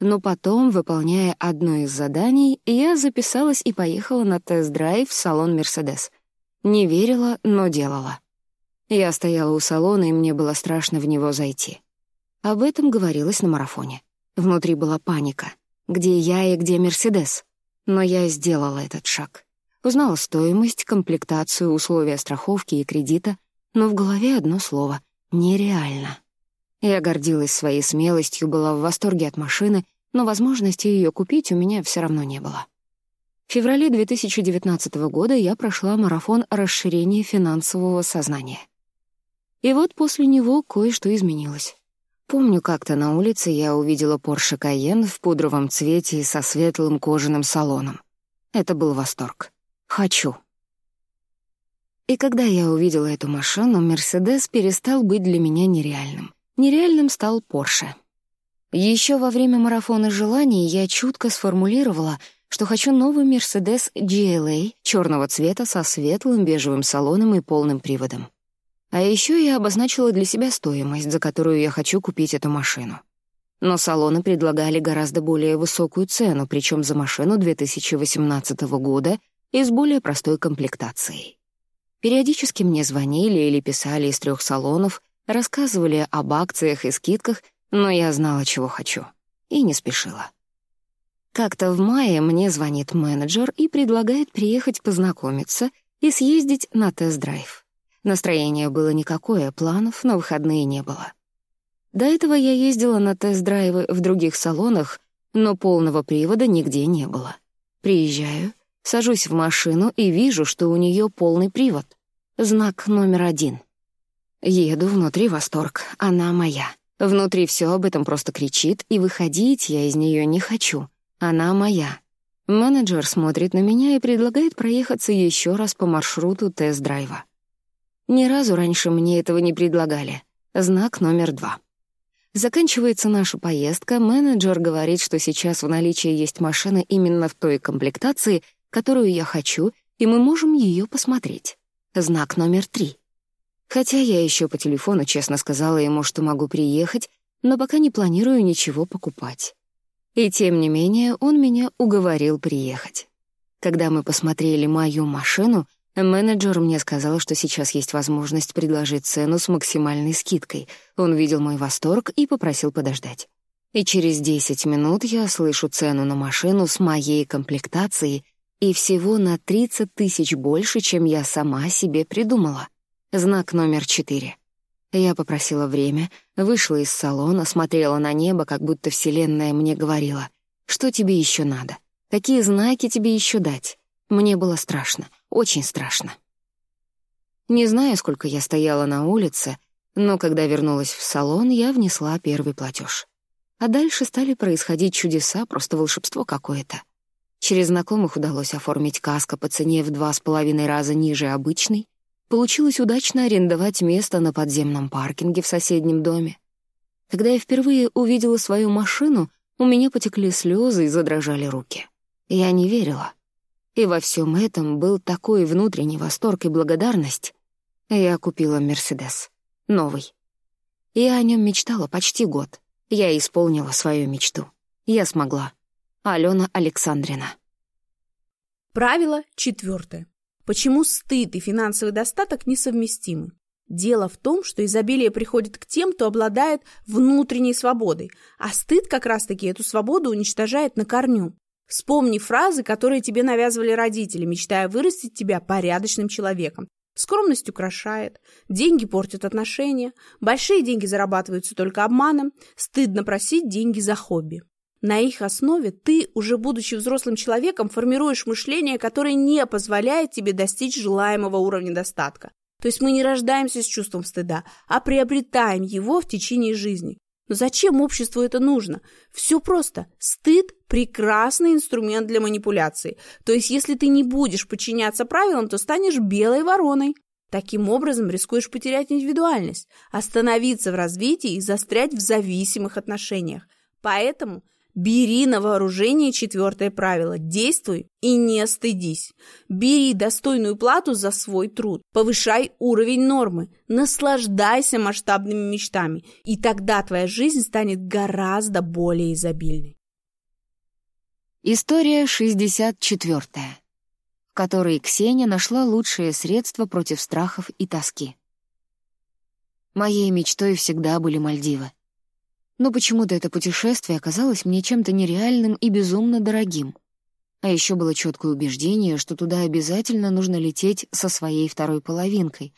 Но потом, выполняя одно из заданий, я записалась и поехала на тест-драйв в салон «Мерседес». Не верила, но делала. Я стояла у салона, и мне было страшно в него зайти. Об этом говорилось на марафоне. Внутри была паника. Где я и где «Мерседес»? Но я сделала этот шаг. Узнала стоимость, комплектацию, условия страховки и кредита, но в голове одно слово — нереально. Я гордилась своей смелостью, была в восторге от машины, но возможности ее купить у меня все равно не было. В феврале 2019 года я прошла марафон расширения финансового сознания. И вот после него кое-что изменилось. Помню, как-то на улице я увидела Porsche Cayenne в пудровом цвете со светлым кожаным салоном. Это был восторг. Хочу. И когда я увидела эту машину, «Мерседес» перестал быть для меня нереальным. Нереальным стал «Порше». Еще во время марафона желаний я чутко сформулировала, что хочу новый «Мерседес GLA» черного цвета со светлым бежевым салоном и полным приводом. А еще я обозначила для себя стоимость, за которую я хочу купить эту машину. Но салоны предлагали гораздо более высокую цену, причем за машину 2018 года и с более простой комплектацией. Периодически мне звонили или писали из трех салонов, рассказывали об акциях и скидках, но я знала, чего хочу, и не спешила. Как-то в мае мне звонит менеджер и предлагает приехать познакомиться и съездить на тест-драйв. Настроение было никакое, планов на выходные не было. До этого я ездила на тест-драйвы в других салонах, но полного привода нигде не было. Приезжаю, сажусь в машину и вижу, что у нее полный привод. Знак номер один. Еду внутри восторг, она моя. Внутри все об этом просто кричит, и выходить я из нее не хочу. Она моя. Менеджер смотрит на меня и предлагает проехаться еще раз по маршруту тест-драйва. Ни разу раньше мне этого не предлагали. Знак номер два. Заканчивается наша поездка, менеджер говорит, что сейчас в наличии есть машина именно в той комплектации, которую я хочу, и мы можем ее посмотреть. Знак номер три. Хотя я еще по телефону честно сказала ему, что могу приехать, но пока не планирую ничего покупать. И тем не менее он меня уговорил приехать. Когда мы посмотрели мою машину, Менеджер мне сказал, что сейчас есть возможность предложить цену с максимальной скидкой. Он видел мой восторг и попросил подождать. И через 10 минут я слышу цену на машину с моей комплектацией и всего на 30 тысяч больше, чем я сама себе придумала. Знак номер 4. Я попросила время, вышла из салона, смотрела на небо, как будто Вселенная мне говорила, что тебе еще надо, какие знаки тебе еще дать. Мне было страшно, очень страшно. Не знаю, сколько я стояла на улице, но когда вернулась в салон, я внесла первый платеж. А дальше стали происходить чудеса, просто волшебство какое-то. Через знакомых удалось оформить каско по цене в два с половиной раза ниже обычной. Получилось удачно арендовать место на подземном паркинге в соседнем доме. Когда я впервые увидела свою машину, у меня потекли слезы и задрожали руки. Я не верила. И во всем этом был такой внутренний восторг и благодарность. Я купила «Мерседес». Новый. Я о нем мечтала почти год. Я исполнила свою мечту. Я смогла. Алена Александрина. Правило четвертое. Почему стыд и финансовый достаток несовместимы? Дело в том, что изобилие приходит к тем, кто обладает внутренней свободой, а стыд как раз-таки эту свободу уничтожает на корню. Вспомни фразы, которые тебе навязывали родители, мечтая вырастить тебя порядочным человеком. Скромность украшает, деньги портят отношения, большие деньги зарабатываются только обманом, стыдно просить деньги за хобби. На их основе ты, уже будучи взрослым человеком, формируешь мышление, которое не позволяет тебе достичь желаемого уровня достатка. То есть мы не рождаемся с чувством стыда, а приобретаем его в течение жизни. Но зачем обществу это нужно? Все просто. Стыд – прекрасный инструмент для манипуляции. То есть, если ты не будешь подчиняться правилам, то станешь белой вороной. Таким образом, рискуешь потерять индивидуальность, остановиться в развитии и застрять в зависимых отношениях. Поэтому – Бери на вооружение четвертое правило. Действуй и не стыдись. Бери достойную плату за свой труд. Повышай уровень нормы. Наслаждайся масштабными мечтами. И тогда твоя жизнь станет гораздо более изобильной. История 64 в которой Ксения нашла лучшее средство против страхов и тоски. Моей мечтой всегда были Мальдивы. Но почему-то это путешествие казалось мне чем-то нереальным и безумно дорогим. А еще было четкое убеждение, что туда обязательно нужно лететь со своей второй половинкой,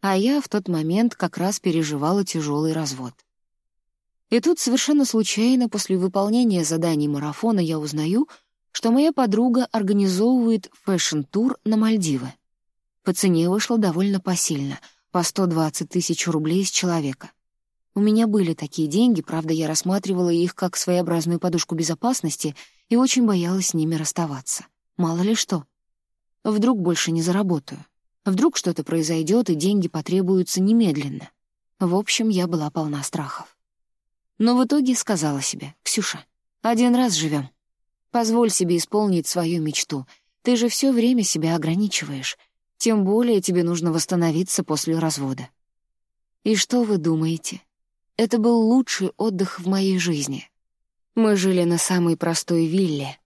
а я в тот момент как раз переживала тяжелый развод. И тут совершенно случайно после выполнения заданий марафона я узнаю, что моя подруга организовывает фэшн-тур на Мальдивы. По цене вышло довольно посильно, по 120 тысяч рублей с человека. У меня были такие деньги, правда, я рассматривала их как своеобразную подушку безопасности и очень боялась с ними расставаться. Мало ли что. Вдруг больше не заработаю. Вдруг что-то произойдет, и деньги потребуются немедленно. В общем, я была полна страхов. Но в итоге сказала себе, «Ксюша, один раз живем. Позволь себе исполнить свою мечту. Ты же все время себя ограничиваешь. Тем более тебе нужно восстановиться после развода». И что вы думаете? Это был лучший отдых в моей жизни. Мы жили на самой простой вилле.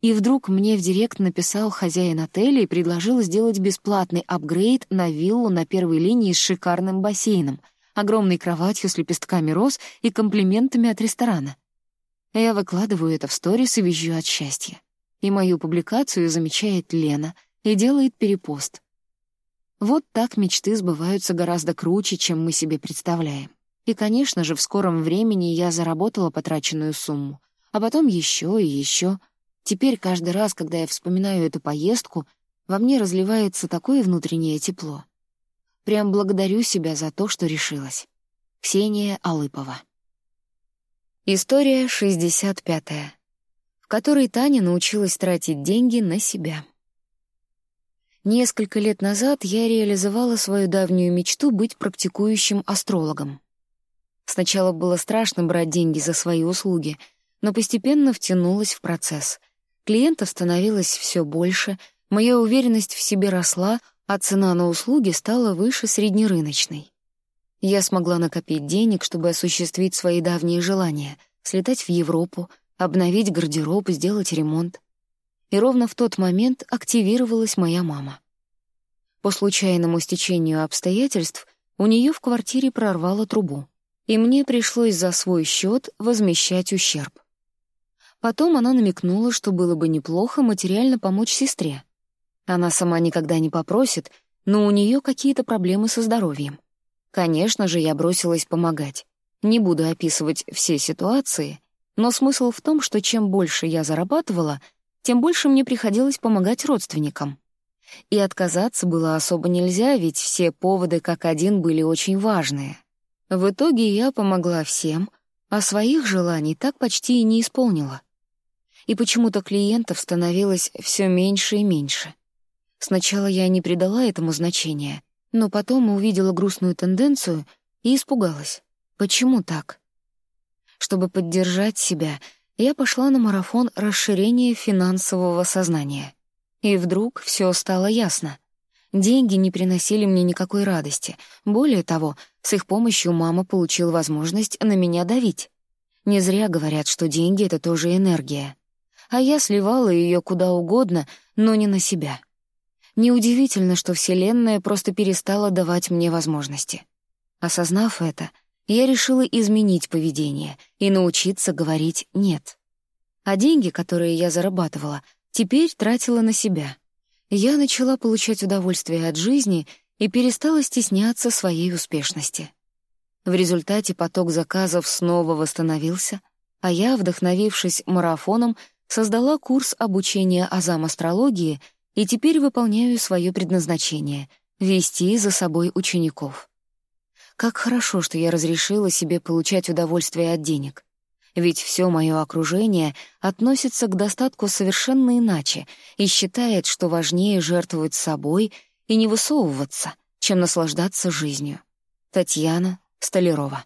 И вдруг мне в директ написал хозяин отеля и предложил сделать бесплатный апгрейд на виллу на первой линии с шикарным бассейном, огромной кроватью с лепестками роз и комплиментами от ресторана. Я выкладываю это в сторис и визжу от счастья. И мою публикацию замечает Лена и делает перепост. Вот так мечты сбываются гораздо круче, чем мы себе представляем. И, конечно же, в скором времени я заработала потраченную сумму, а потом еще и еще. Теперь каждый раз, когда я вспоминаю эту поездку, во мне разливается такое внутреннее тепло. Прям благодарю себя за то, что решилась. Ксения Алыпова История 65 в которой Таня научилась тратить деньги на себя. Несколько лет назад я реализовала свою давнюю мечту быть практикующим астрологом. Сначала было страшно брать деньги за свои услуги, но постепенно втянулась в процесс. Клиентов становилось все больше, моя уверенность в себе росла, а цена на услуги стала выше среднерыночной. Я смогла накопить денег, чтобы осуществить свои давние желания — слетать в Европу, обновить гардероб, сделать ремонт. И ровно в тот момент активировалась моя мама. По случайному стечению обстоятельств у нее в квартире прорвало трубу, и мне пришлось за свой счет возмещать ущерб. Потом она намекнула, что было бы неплохо материально помочь сестре. Она сама никогда не попросит, но у нее какие-то проблемы со здоровьем. Конечно же, я бросилась помогать. Не буду описывать все ситуации, но смысл в том, что чем больше я зарабатывала, тем больше мне приходилось помогать родственникам. И отказаться было особо нельзя, ведь все поводы как один были очень важные. В итоге я помогла всем, а своих желаний так почти и не исполнила. И почему-то клиентов становилось все меньше и меньше. Сначала я не придала этому значения — но потом увидела грустную тенденцию и испугалась. Почему так? Чтобы поддержать себя, я пошла на марафон расширения финансового сознания. И вдруг все стало ясно. Деньги не приносили мне никакой радости. Более того, с их помощью мама получила возможность на меня давить. Не зря говорят, что деньги — это тоже энергия. А я сливала ее куда угодно, но не на себя. Неудивительно, что Вселенная просто перестала давать мне возможности. Осознав это, я решила изменить поведение и научиться говорить «нет». А деньги, которые я зарабатывала, теперь тратила на себя. Я начала получать удовольствие от жизни и перестала стесняться своей успешности. В результате поток заказов снова восстановился, а я, вдохновившись марафоном, создала курс обучения азам астрологии — и теперь выполняю свое предназначение — вести за собой учеников. Как хорошо, что я разрешила себе получать удовольствие от денег. Ведь все мое окружение относится к достатку совершенно иначе и считает, что важнее жертвовать собой и не высовываться, чем наслаждаться жизнью. Татьяна Столярова.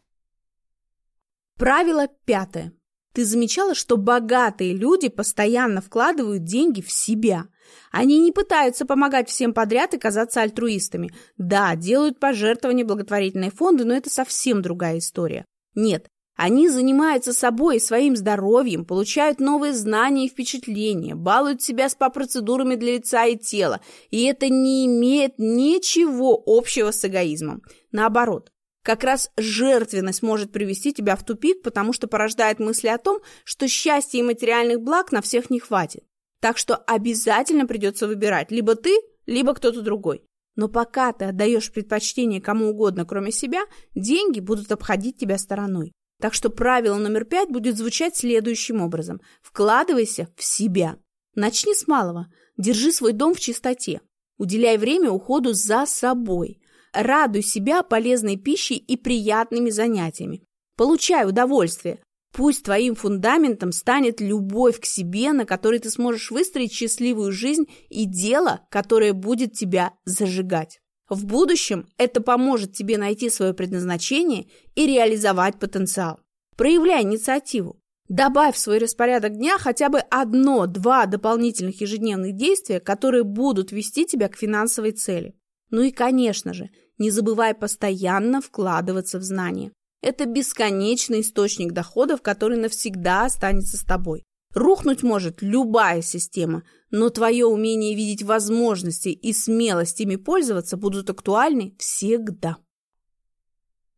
Правило пятое. Ты замечала, что богатые люди постоянно вкладывают деньги в себя – они не пытаются помогать всем подряд и казаться альтруистами. Да, делают пожертвования благотворительные фонды, но это совсем другая история. Нет, они занимаются собой и своим здоровьем, получают новые знания и впечатления, балуют себя спа-процедурами для лица и тела, и это не имеет ничего общего с эгоизмом. Наоборот, как раз жертвенность может привести тебя в тупик, потому что порождает мысли о том, что счастья и материальных благ на всех не хватит. Так что обязательно придется выбирать либо ты, либо кто-то другой. Но пока ты отдаешь предпочтение кому угодно, кроме себя, деньги будут обходить тебя стороной. Так что правило номер пять будет звучать следующим образом. Вкладывайся в себя. Начни с малого. Держи свой дом в чистоте. Уделяй время уходу за собой. Радуй себя полезной пищей и приятными занятиями. Получай удовольствие. Пусть твоим фундаментом станет любовь к себе, на которой ты сможешь выстроить счастливую жизнь и дело, которое будет тебя зажигать. В будущем это поможет тебе найти свое предназначение и реализовать потенциал. Проявляй инициативу. Добавь в свой распорядок дня хотя бы одно-два дополнительных ежедневных действия, которые будут вести тебя к финансовой цели. Ну и, конечно же, не забывай постоянно вкладываться в знания. Это бесконечный источник доходов, который навсегда останется с тобой. Рухнуть может любая система, но твое умение видеть возможности и смелость ими пользоваться будут актуальны всегда.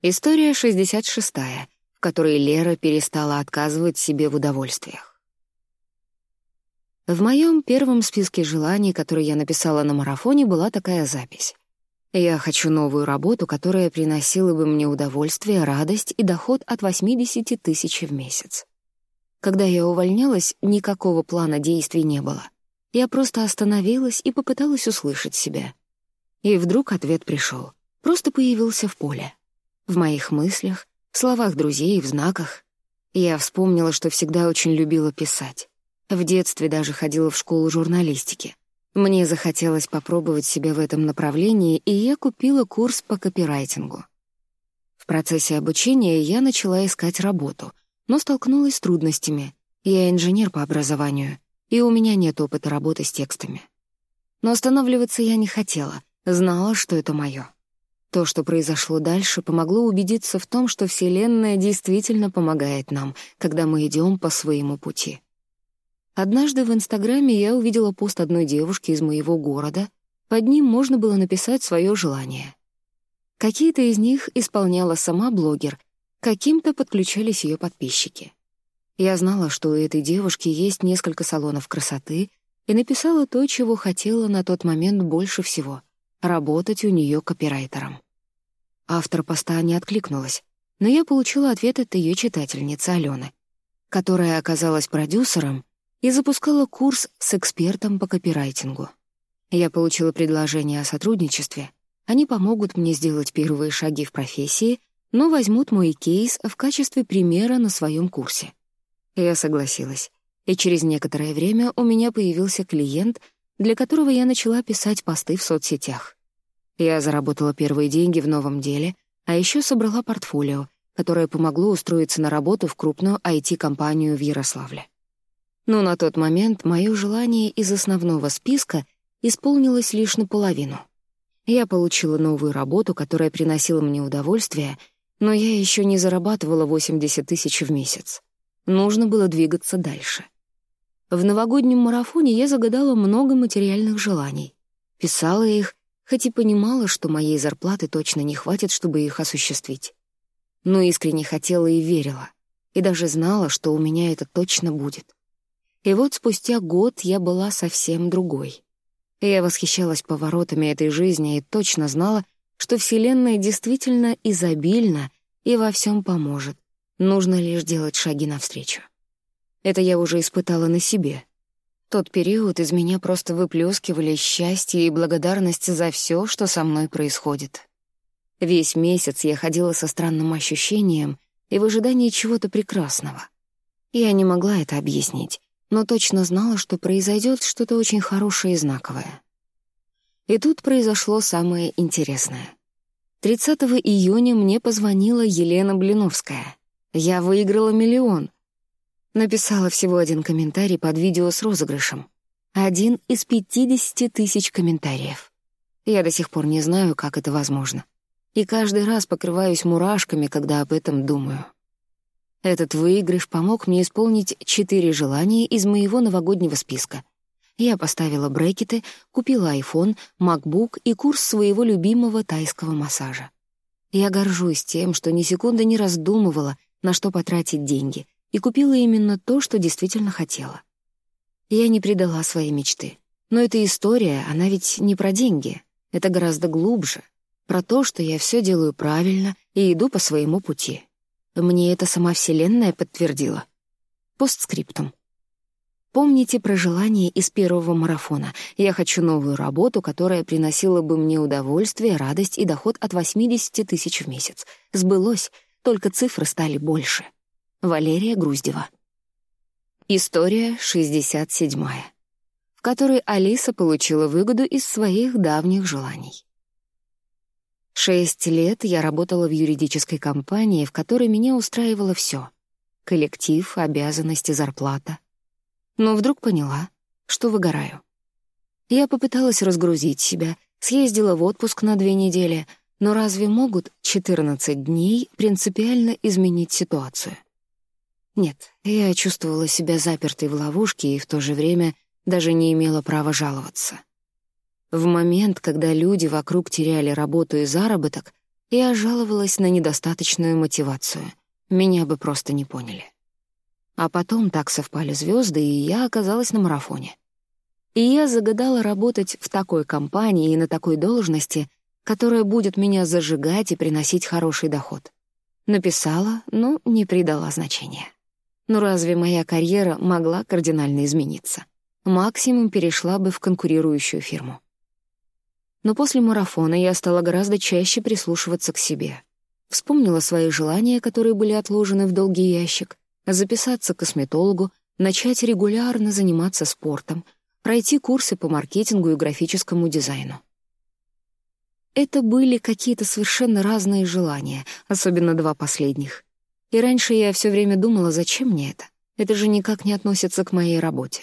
История 66 в которой Лера перестала отказывать себе в удовольствиях. В моем первом списке желаний, который я написала на марафоне, была такая запись. Я хочу новую работу, которая приносила бы мне удовольствие, радость и доход от 80 тысяч в месяц. Когда я увольнялась, никакого плана действий не было. Я просто остановилась и попыталась услышать себя. И вдруг ответ пришел. Просто появился в поле. В моих мыслях, в словах друзей, в знаках. Я вспомнила, что всегда очень любила писать. В детстве даже ходила в школу журналистики. Мне захотелось попробовать себя в этом направлении, и я купила курс по копирайтингу. В процессе обучения я начала искать работу, но столкнулась с трудностями. Я инженер по образованию, и у меня нет опыта работы с текстами. Но останавливаться я не хотела, знала, что это моё. То, что произошло дальше, помогло убедиться в том, что Вселенная действительно помогает нам, когда мы идем по своему пути. Однажды в Инстаграме я увидела пост одной девушки из моего города. Под ним можно было написать свое желание. Какие-то из них исполняла сама блогер, каким-то подключались ее подписчики. Я знала, что у этой девушки есть несколько салонов красоты, и написала то, чего хотела на тот момент больше всего — работать у нее копирайтером. Автор поста не откликнулась, но я получила ответ от ее читательницы Алены, которая оказалась продюсером и запускала курс с экспертом по копирайтингу. Я получила предложение о сотрудничестве. Они помогут мне сделать первые шаги в профессии — но возьмут мой кейс в качестве примера на своем курсе. Я согласилась, и через некоторое время у меня появился клиент, для которого я начала писать посты в соцсетях. Я заработала первые деньги в новом деле, а еще собрала портфолио, которое помогло устроиться на работу в крупную IT-компанию в Ярославле. Но на тот момент мое желание из основного списка исполнилось лишь наполовину. Я получила новую работу, которая приносила мне удовольствие — но я еще не зарабатывала 80 тысяч в месяц. Нужно было двигаться дальше. В новогоднем марафоне я загадала много материальных желаний. Писала их, хоть и понимала, что моей зарплаты точно не хватит, чтобы их осуществить. Но искренне хотела и верила, и даже знала, что у меня это точно будет. И вот спустя год я была совсем другой. Я восхищалась поворотами этой жизни и точно знала, что Вселенная действительно изобильна и во всем поможет. Нужно лишь делать шаги навстречу. Это я уже испытала на себе. Тот период из меня просто выплескивали счастье и благодарность за все, что со мной происходит. Весь месяц я ходила со странным ощущением и в ожидании чего-то прекрасного. Я не могла это объяснить, но точно знала, что произойдет что-то очень хорошее и знаковое. И тут произошло самое интересное. 30 июня мне позвонила Елена Блиновская. Я выиграла миллион. Написала всего один комментарий под видео с розыгрышем. Один из 50 тысяч комментариев. Я до сих пор не знаю, как это возможно. И каждый раз покрываюсь мурашками, когда об этом думаю. Этот выигрыш помог мне исполнить четыре желания из моего новогоднего списка. Я поставила брекеты, купила iPhone, MacBook и курс своего любимого тайского массажа. Я горжусь тем, что ни секунды не раздумывала, на что потратить деньги, и купила именно то, что действительно хотела. Я не предала свои мечты. Но эта история, она ведь не про деньги. Это гораздо глубже. Про то, что я все делаю правильно и иду по своему пути. Мне это сама Вселенная подтвердила. Постскриптум. Помните про желание из первого марафона. Я хочу новую работу, которая приносила бы мне удовольствие, радость и доход от 80 тысяч в месяц. Сбылось, только цифры стали больше. Валерия Груздева. История 67 в которой Алиса получила выгоду из своих давних желаний. Шесть лет я работала в юридической компании, в которой меня устраивало все: Коллектив, обязанности, зарплата — но вдруг поняла, что выгораю. Я попыталась разгрузить себя, съездила в отпуск на две недели, Но разве могут 14 дней принципиально изменить ситуацию? Нет, я чувствовала себя запертой в ловушке и в то же время даже не имела права жаловаться. В момент, когда люди вокруг теряли работу и заработок, я жаловалась на недостаточную мотивацию. Меня бы просто не поняли. А потом так совпали звезды, и я оказалась на марафоне. И я загадала работать в такой компании и на такой должности, которая будет меня зажигать и приносить хороший доход. Написала, но не придала значения. Но разве моя карьера могла кардинально измениться? Максимум перешла бы в конкурирующую фирму. Но после марафона я стала гораздо чаще прислушиваться к себе. Вспомнила свои желания, которые были отложены в долгий ящик, записаться к косметологу, начать регулярно заниматься спортом, пройти курсы по маркетингу и графическому дизайну. Это были какие-то совершенно разные желания, особенно два последних. И раньше я все время думала, зачем мне это? Это же никак не относится к моей работе.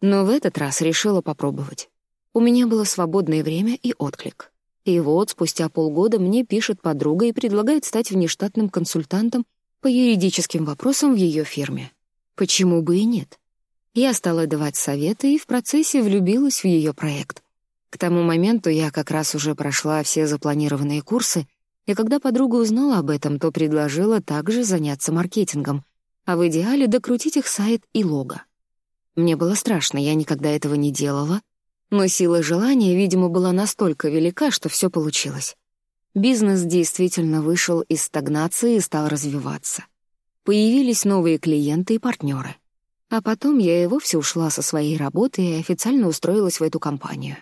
Но в этот раз решила попробовать. У меня было свободное время и отклик. И вот спустя полгода мне пишет подруга и предлагает стать внештатным консультантом по юридическим вопросам в ее фирме. Почему бы и нет? Я стала давать советы и в процессе влюбилась в ее проект. К тому моменту я как раз уже прошла все запланированные курсы, и когда подруга узнала об этом, то предложила также заняться маркетингом, а в идеале докрутить их сайт и лого. Мне было страшно, я никогда этого не делала, но сила желания, видимо, была настолько велика, что все получилось. Бизнес действительно вышел из стагнации и стал развиваться. Появились новые клиенты и партнеры. А потом я и вовсе ушла со своей работы и официально устроилась в эту компанию.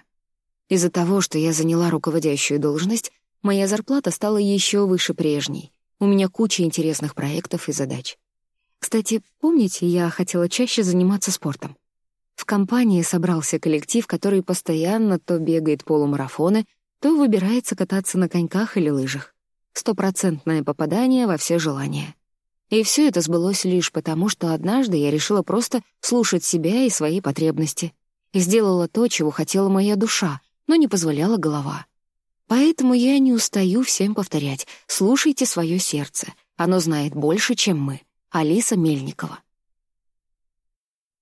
Из-за того, что я заняла руководящую должность, моя зарплата стала еще выше прежней. У меня куча интересных проектов и задач. Кстати, помните, я хотела чаще заниматься спортом? В компании собрался коллектив, который постоянно то бегает полумарафоны, то выбирается кататься на коньках или лыжах. Стопроцентное попадание во все желания. И все это сбылось лишь потому, что однажды я решила просто слушать себя и свои потребности. И сделала то, чего хотела моя душа, но не позволяла голова. Поэтому я не устаю всем повторять «слушайте свое сердце, оно знает больше, чем мы». Алиса Мельникова.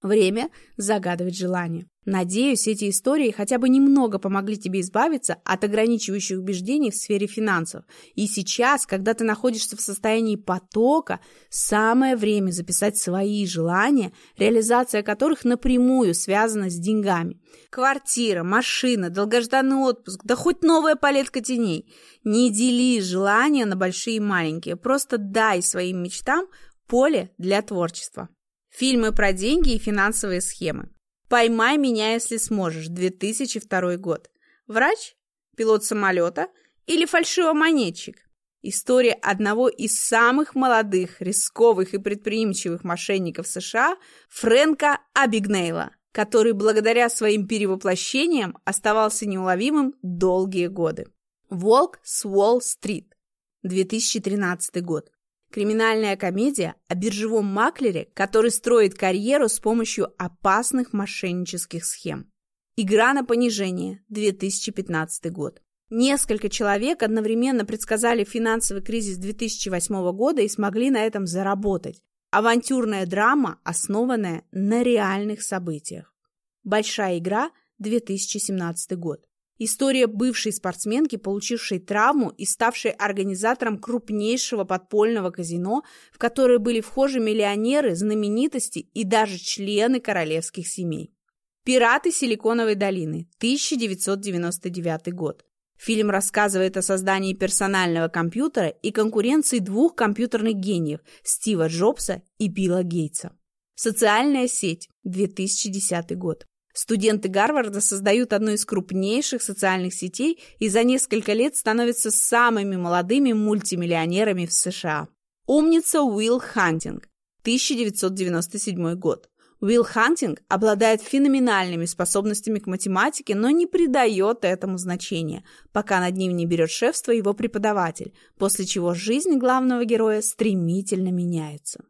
Время загадывать желание. Надеюсь, эти истории хотя бы немного помогли тебе избавиться от ограничивающих убеждений в сфере финансов. И сейчас, когда ты находишься в состоянии потока, самое время записать свои желания, реализация которых напрямую связана с деньгами. Квартира, машина, долгожданный отпуск, да хоть новая палетка теней. Не дели желания на большие и маленькие, просто дай своим мечтам поле для творчества. Фильмы про деньги и финансовые схемы. «Поймай меня, если сможешь», 2002 год. Врач? Пилот самолета? Или фальшивомонетчик? История одного из самых молодых, рисковых и предприимчивых мошенников США Фрэнка Абигнейла, который благодаря своим перевоплощениям оставался неуловимым долгие годы. «Волк с Уолл-стрит», 2013 год. Криминальная комедия о биржевом маклере, который строит карьеру с помощью опасных мошеннических схем. Игра на понижение, 2015 год. Несколько человек одновременно предсказали финансовый кризис 2008 года и смогли на этом заработать. Авантюрная драма, основанная на реальных событиях. Большая игра, 2017 год. История бывшей спортсменки, получившей травму и ставшей организатором крупнейшего подпольного казино, в которое были вхожи миллионеры, знаменитости и даже члены королевских семей. «Пираты Силиконовой долины», 1999 год. Фильм рассказывает о создании персонального компьютера и конкуренции двух компьютерных гениев – Стива Джобса и Билла Гейтса. «Социальная сеть», 2010 год. Студенты Гарварда создают одну из крупнейших социальных сетей и за несколько лет становятся самыми молодыми мультимиллионерами в США. Умница Уилл Хантинг, 1997 год. Уилл Хантинг обладает феноменальными способностями к математике, но не придает этому значения, пока над ним не берет шефство его преподаватель, после чего жизнь главного героя стремительно меняется.